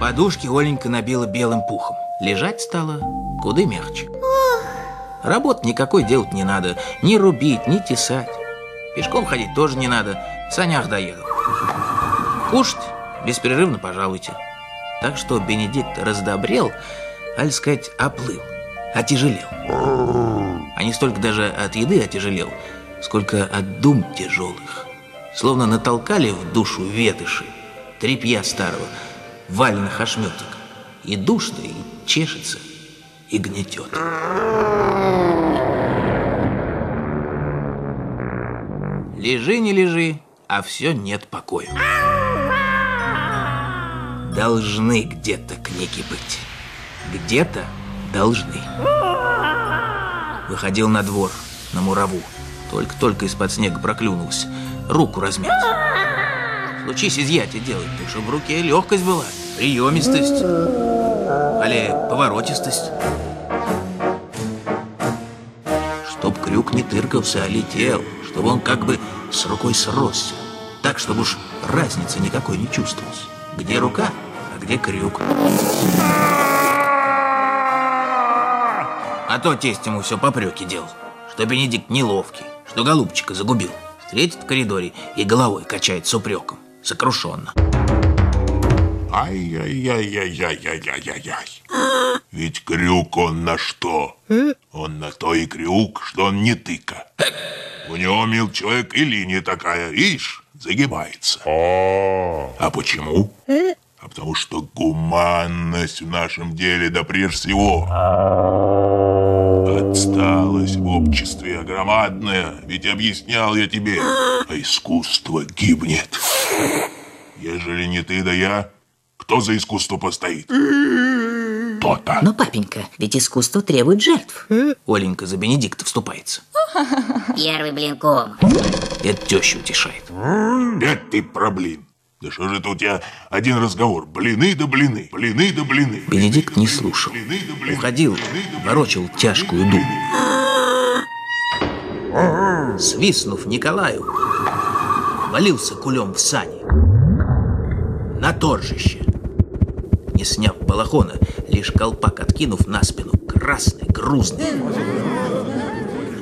Подушки Оленька набила белым пухом. Лежать стало куда мягче. Работ никакой делать не надо. Ни рубить, ни тесать. Пешком ходить тоже не надо. В санях доехал. Кушать беспрерывно пожалуйте. Так что Бенедикт раздобрел, аль сказать, оплыл, отяжелел. А не столько даже от еды отяжелел, сколько от дум тяжелых. Словно натолкали в душу ветыши, трепья старого, валенных ошметок. И душно, и чешется, и гнетет. Лежи, не лежи, а все нет покоя. Должны где-то книги быть. Где-то должны. Выходил на двор, на мураву. Только-только из-под снега проклюнулся. Руку размять. Случись изъятие делать, то чтобы в руке легкость была, приемистость, али поворотистость. Чтоб крюк не тыркался, а летел, чтобы он как бы с рукой сросся. Так, чтобы уж разницы никакой не чувствовалась. Где рука, а где крюк. А то тесть ему все попреки делал, что Бенедикт неловкий, что голубчика загубил. Встретит в коридоре и головой качает с упреком, сокрушенно. Ай-яй-яй-яй-яй-яй-яй. Ведь крюк он на что? Он на то и крюк, что он не тыка. У него, мил человек, и линия такая, ишь, загибается. А почему? А потому что гуманность в нашем деле, да прежде всего, отсталость в обществе громадная. Ведь объяснял я тебе, а искусство гибнет. Ежели не ты да я, кто за искусство постоит? То-то. Но, папенька, ведь искусство требует жертв. Оленька за Бенедикта вступается. Первый блин ком. Это теща утешает. Это ты про блин. Да что же это у тебя один разговор? Блины да блины, блины да блины. Бенедикт не слушал. Уходил, ворочал тяжкую думу. Свистнув Николаю, валился кулем в сани. На торжище. Не сняв балахона, лишь колпак откинув на спину, красный, грузный.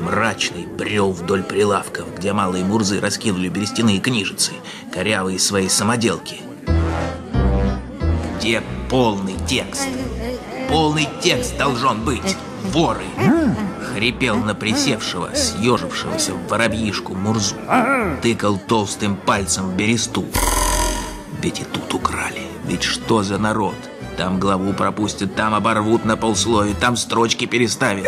Мрачный брел вдоль прилавков, где малые мурзы раскинули берестяные книжицы, корявые свои самоделки. Где полный текст? Полный текст должен быть. Воры! Хрипел на присевшего, съежившегося в воробьишку Мурзу. Тыкал толстым пальцем в бересту. Ведь и тут украли. Ведь что за народ? Там главу пропустят, там оборвут на полсловия, там строчки переставят.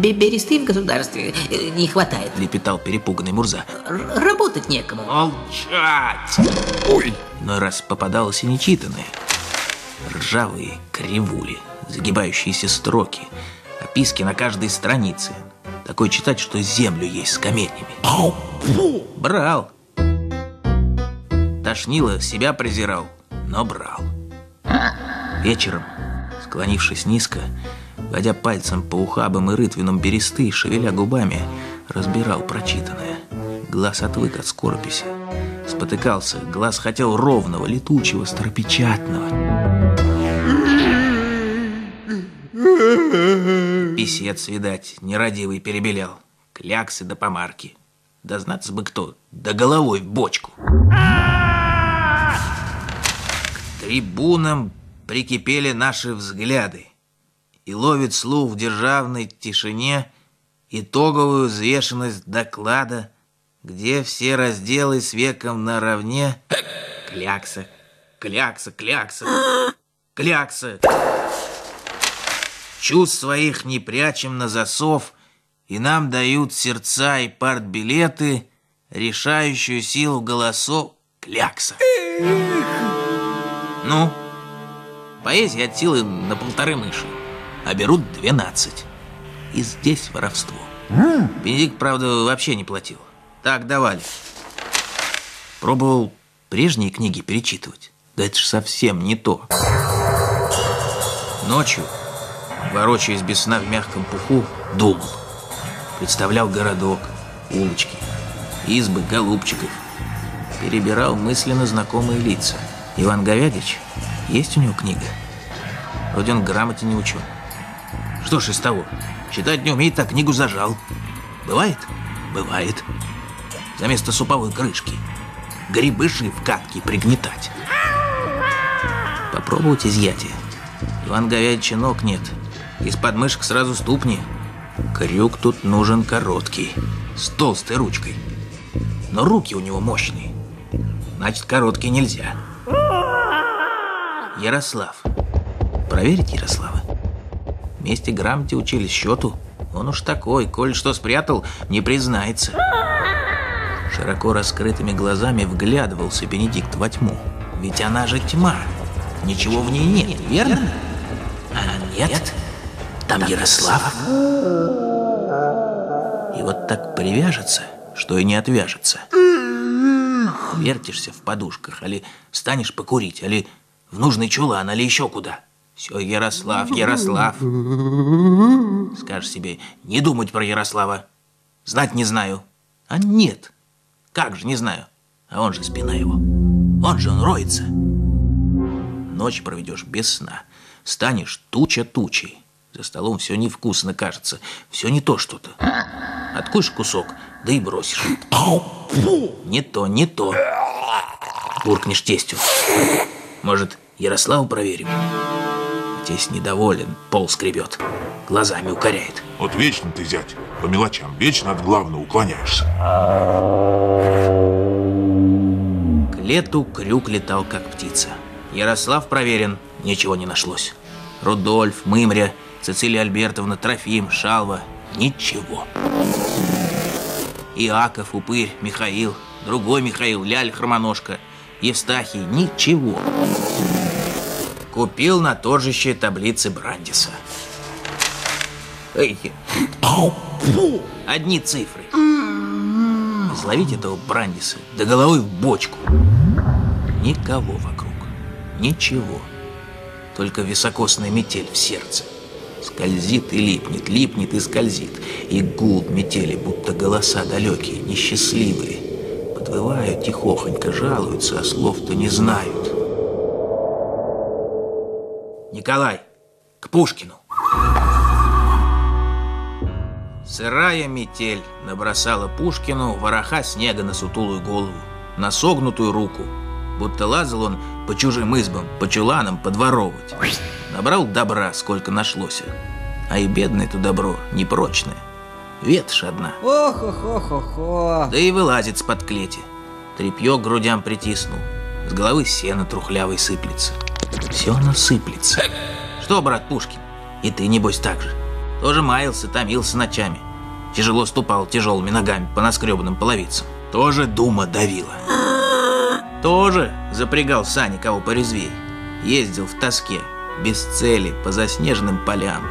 Бересты в государстве э, не хватает. Лепетал перепуганный Мурза. Р- работать некому. Молчать! Ой! Но раз попадалось и нечитанное. Ржавые кривули, загибающиеся строки, описки на каждой странице. Такой читать, что землю есть с каменями. Брал. Тошнило, себя презирал, но брал. Вечером, склонившись низко, водя пальцем по ухабам и рытвинам бересты, шевеля губами, разбирал прочитанное. Глаз отвык от скорописи. Спотыкался, глаз хотел ровного, летучего, старопечатного. Писец, видать, нерадивый перебелел. Кляксы да помарки. Да знаться бы кто, да головой в бочку. К трибунам прикипели наши взгляды и ловит слух в державной тишине итоговую взвешенность доклада, где все разделы с веком наравне. Клякса, клякса, клякса, клякса. Чувств своих не прячем на засов, и нам дают сердца и партбилеты, решающую силу голосов клякса. Ну, поэзия от силы на полторы мыши а берут 12. И здесь воровство. Бенедикт, правда, вообще не платил. Так давали. Пробовал прежние книги перечитывать. Да это ж совсем не то. Ночью, ворочаясь без сна в мягком пуху, думал. Представлял городок, улочки, избы голубчиков. Перебирал мысленно знакомые лица. Иван Говядич, Есть у него книга. Вроде он грамоте не учен. Что ж из того? Читать не умеет, а книгу зажал. Бывает? Бывает. За место суповой крышки. Грибыши в катке пригнетать. Попробовать изъятие. Иван Говядича ног нет. Из подмышек сразу ступни. Крюк тут нужен короткий, с толстой ручкой. Но руки у него мощные. Значит, короткий нельзя. Ярослав. Проверить Ярослава? Вместе грамоте учились счету. Он уж такой, коль что спрятал, не признается. Широко раскрытыми глазами вглядывался Бенедикт во тьму. Ведь она же тьма. Ничего в ней нет, верно? А нет, там Ярослав. И вот так привяжется, что и не отвяжется. Вертишься в подушках, али станешь покурить, али в нужный чулан, али еще куда. Все, Ярослав, Ярослав. Скажешь себе, не думать про Ярослава. Знать не знаю. А нет. Как же не знаю. А он же спина его. Он же он роется. Ночь проведешь без сна. Станешь туча тучей. За столом все невкусно кажется. Все не то что-то. Откушь кусок, да и бросишь. Не то, не то. Буркнешь тестю. Может, Ярославу проверим? Тесть недоволен, пол скребет. Глазами укоряет. Вот вечно ты, зять, по мелочам, вечно от главного уклоняешься. К лету крюк летал, как птица. Ярослав проверен, ничего не нашлось. Рудольф, Мымря, Цицилия Альбертовна, Трофим, Шалва – ничего. Иаков, Упырь, Михаил, другой Михаил, Ляль, Хромоножка, Евстахий – ничего. Купил на торжище таблицы Брандиса. Эй, одни цифры. Словить этого Брандиса до головы в бочку. Никого вокруг. Ничего. Только високосная метель в сердце. Скользит и липнет, липнет и скользит. И гул метели, будто голоса далекие, несчастливые. Подвывают тихохонько, жалуются, а слов-то не знают. Николай, к Пушкину. Сырая метель набросала Пушкину вороха снега на сутулую голову, на согнутую руку, будто лазал он по чужим избам, по чуланам подворовывать. Набрал добра, сколько нашлось, а и бедное то добро непрочное. Ветошь одна. Ох-ох-ох-ох. Да и вылазит с-под клети. Трепье к грудям притиснул. С головы сено трухлявый сыплется. Все оно сыплется. Что, брат Пушкин, и ты, небось, так же? Тоже маялся, томился ночами. Тяжело ступал тяжелыми ногами по наскребанным половицам. Тоже дума давила. Тоже запрягал сани кого порезвей. Ездил в тоске, без цели, по заснеженным полям.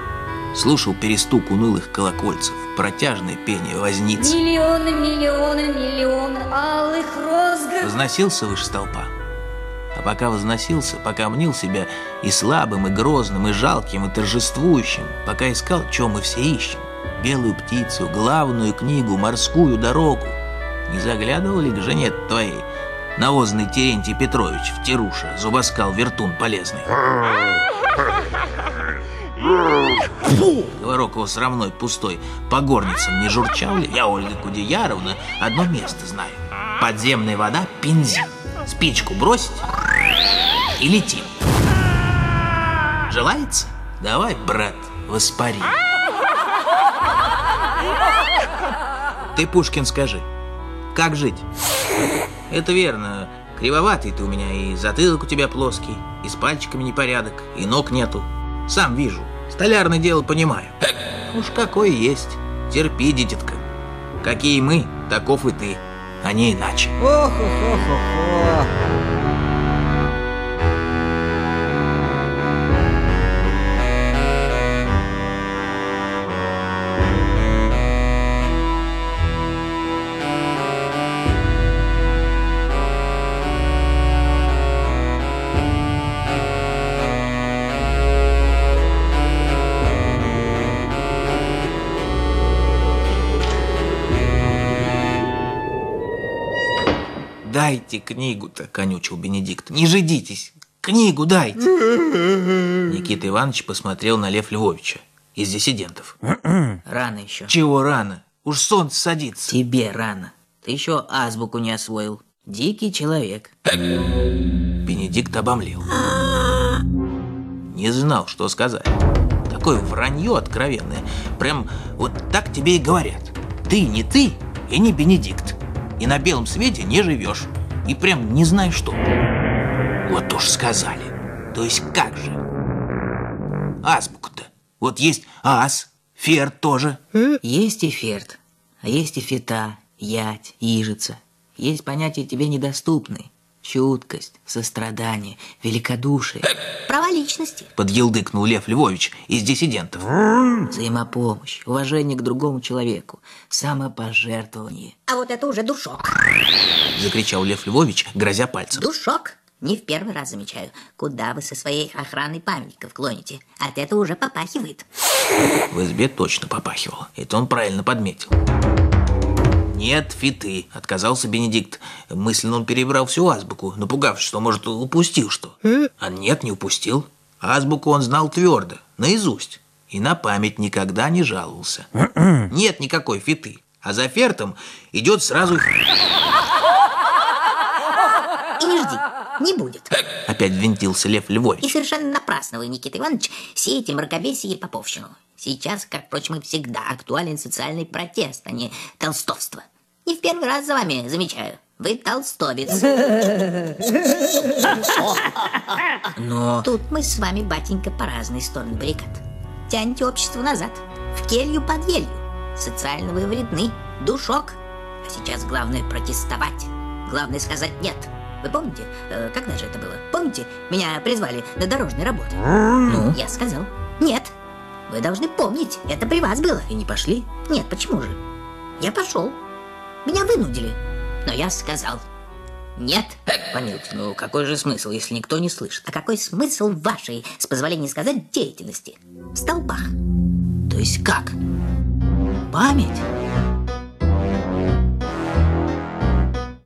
Слушал перестук унылых колокольцев, протяжное пение возниц. Миллионы, миллионы, миллионы алых роз Возносился выше столпа. А пока возносился, пока мнил себя и слабым, и грозным, и жалким, и торжествующим, пока искал, чем мы все ищем, белую птицу, главную книгу, морскую дорогу, не заглядывал ли к жене твоей, навозный Терентий Петрович в Теруша, зубоскал вертун полезный? Говорок его срамной, пустой, по горницам не журчал ли? Я, Ольга Кудеяровна, одно место знаю. Подземная вода – бензин. Спичку бросить и летим. Желается? Давай, брат, воспари. Ты, Пушкин, скажи, как жить? Это верно, кривоватый ты у меня, и затылок у тебя плоский, и с пальчиками непорядок, и ног нету. Сам вижу, столярное дело понимаю. Уж какой есть, терпи, дитятка. Какие мы, таков и ты, а не иначе. Ох-ох-ох-ох. Дайте книгу-то, конючил Бенедикт. Не жидитесь. книгу дайте. Никита Иванович посмотрел на Лев Львовича из диссидентов. Рано еще. Чего рано? Уж солнце садится. Тебе рано. Ты еще азбуку не освоил. Дикий человек. Бенедикт обомлел. Не знал, что сказать. Такое вранье откровенное. Прям вот так тебе и говорят. Ты не ты и не Бенедикт. И на белом свете не живешь. И прям не знаешь что. Вот уж сказали. То есть как же? Азбука-то. Вот есть ас, фер тоже. Есть и ферт, а есть и фита, ять, ижица. Есть понятия тебе недоступны. Чуткость, сострадание, великодушие. Права личности. Подъелдыкнул Лев Львович из диссидентов. Взаимопомощь, уважение к другому человеку, самопожертвование. А вот это уже душок. Закричал Лев Львович, грозя пальцем. Душок. Не в первый раз замечаю, куда вы со своей охраной памятников клоните. От этого уже попахивает. В избе точно попахивало. Это он правильно подметил. «Нет, фиты», — отказался Бенедикт. Мысленно он перебрал всю азбуку, напугавшись, что, может, упустил что. А нет, не упустил. Азбуку он знал твердо, наизусть. И на память никогда не жаловался. Нет никакой фиты. А за фертом идет сразу... И не будет. Опять винтился Лев И Львович. совершенно напрасно вы, Никита Иванович, сеете мракобесие и поповщину. Сейчас, как, впрочем, и всегда, актуален социальный протест, а не толстовство. Не в первый раз за вами замечаю. Вы толстовец. Но Тут мы с вами, батенька, по разные стороны баррикад. Тяньте общество назад, в келью под елью. Социально вы вредны, душок. А сейчас главное протестовать. Главное сказать «нет». Вы помните, э, когда же это было? Помните, меня призвали на дорожные работы? Ну, я сказал «нет». Вы должны помнить, это при вас было. и не пошли? Нет, почему же? Я пошел. Меня вынудили. Но я сказал «нет». Помилуйте, ну какой же смысл, если никто не слышит? А какой смысл вашей, с позволения сказать, деятельности? В столбах. То есть как? Память?